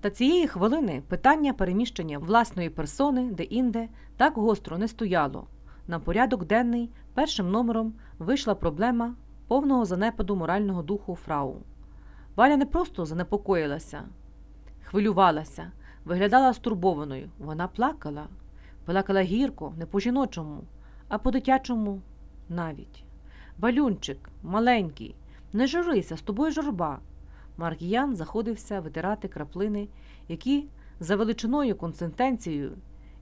Та цієї хвилини питання переміщення власної персони де-інде так гостро не стояло. На порядок денний першим номером вийшла проблема повного занепаду морального духу фрау. Валя не просто занепокоїлася, хвилювалася, виглядала стурбованою. Вона плакала, плакала гірко, не по-жіночому, а по-дитячому навіть. Валюнчик, маленький, не журися, з тобою журба. Маркіян заходився витирати краплини, які за величиною консистенцією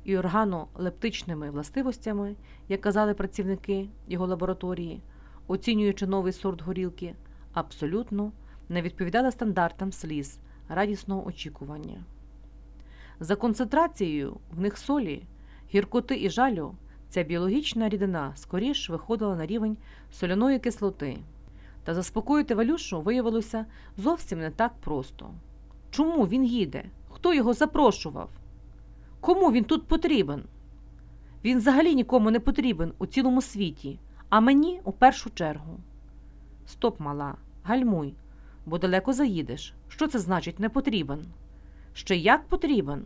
і органолептичними властивостями, як казали працівники його лабораторії, оцінюючи новий сорт горілки, абсолютно не відповідали стандартам сліз радісного очікування. За концентрацією в них солі, гіркоти і жалю, ця біологічна рідина скоріш виходила на рівень соляної кислоти. Та заспокоїти Валюшу виявилося зовсім не так просто. Чому він їде? Хто його запрошував? Кому він тут потрібен? Він взагалі нікому не потрібен у цілому світі, а мені у першу чергу. Стоп, мала, гальмуй, бо далеко заїдеш. Що це значить не потрібен? Ще як потрібен?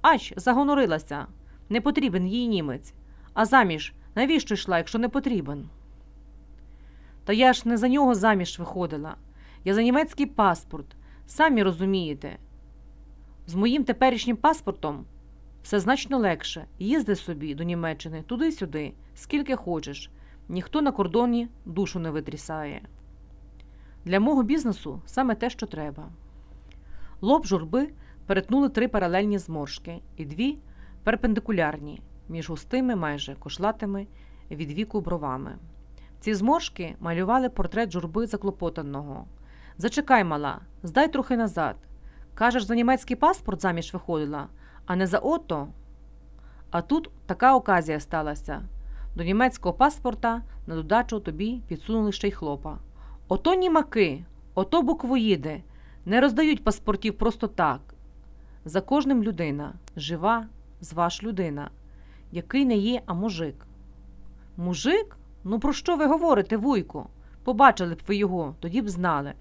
Аж загонорилася. Не потрібен їй німець. А заміж навіщо йшла, якщо не потрібен? Та я ж не за нього заміж виходила. Я за німецький паспорт. Самі розумієте. З моїм теперішнім паспортом все значно легше. Їзди собі до Німеччини туди-сюди, скільки хочеш. Ніхто на кордоні душу не витрісає. Для мого бізнесу саме те, що треба. Лоб журби перетнули три паралельні зморшки і дві перпендикулярні між густими, майже кошлатими від віку бровами. Ці зморшки малювали портрет журби заклопотаного. Зачекай, мала, здай трохи назад. Кажеш, за німецький паспорт заміж виходила, а не за ото. А тут така оказія сталася. До німецького паспорта на додачу тобі підсунули ще й хлопа. Ото німаки, ото буквоїди, не роздають паспортів просто так. За кожним людина, жива, з ваш людина, який не є, а мужик. Мужик? Ну, про що ви говорите, вуйку? Побачили б ви його, тоді б знали.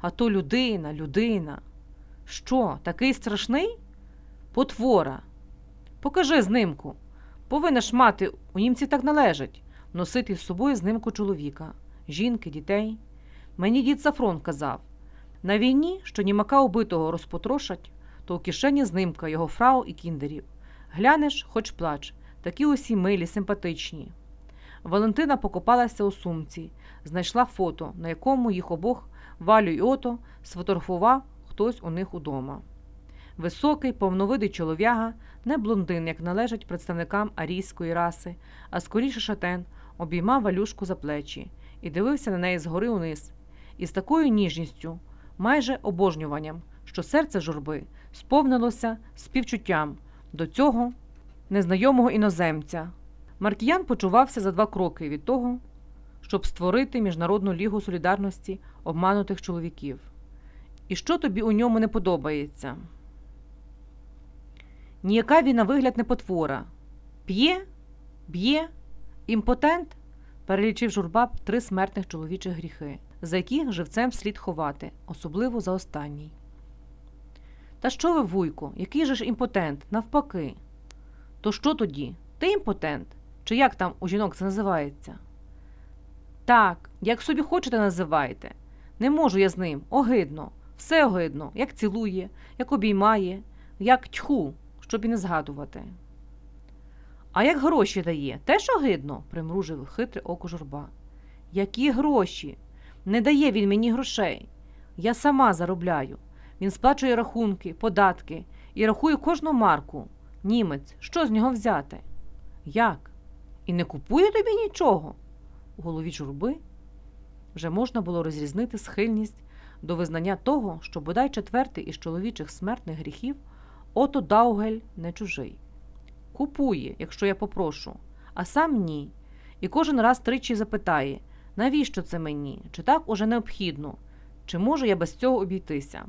А то людина, людина. Що, такий страшний? Потвора. Покажи знимку. Повинна ж мати, у німців так належить, носити з собою знимку чоловіка, жінки, дітей. Мені дід Сафрон казав на війні, що німака убитого розпотрошать, то у кишені знимка його фрау і кіндерів. Глянеш, хоч плач, такі усі милі, симпатичні. Валентина покопалася у сумці, знайшла фото, на якому їх обох Валю й ото сфотографував хтось у них удома. Високий, повновидий чолов'яга, не блондин, як належить представникам арійської раси, а скоріше шатен, обіймав валюшку за плечі і дивився на неї згори униз, і з такою ніжністю, майже обожнюванням, що серце журби сповнилося співчуттям до цього незнайомого іноземця. Маркіян почувався за два кроки від того, щоб створити Міжнародну лігу солідарності обманутих чоловіків. І що тобі у ньому не подобається? Ніяка він на вигляд не потвора. П'є, б'є, імпотент, перелічив журба три смертних чоловічих гріхи, за які живцем слід ховати, особливо за останній. Та що ви, вуйку, який же ж імпотент, навпаки? То що тоді? Ти імпотент? Чи як там у жінок це називається? Так, як собі хочете, називайте. Не можу я з ним. Огидно, все огидно, як цілує, як обіймає, як тьху, щоб і не згадувати. А як гроші дає, теж огидно, примружив хитре око журба. Які гроші? Не дає він мені грошей. Я сама заробляю. Він сплачує рахунки, податки і рахує кожну марку. Німець, що з нього взяти? Як? І не купує тобі нічого? У голові журби вже можна було розрізнити схильність до визнання того, що бодай четвертий із чоловічих смертних гріхів ото Даугель не чужий. Купує, якщо я попрошу, а сам ні. І кожен раз тричі запитає, навіщо це мені, чи так уже необхідно, чи можу я без цього обійтися.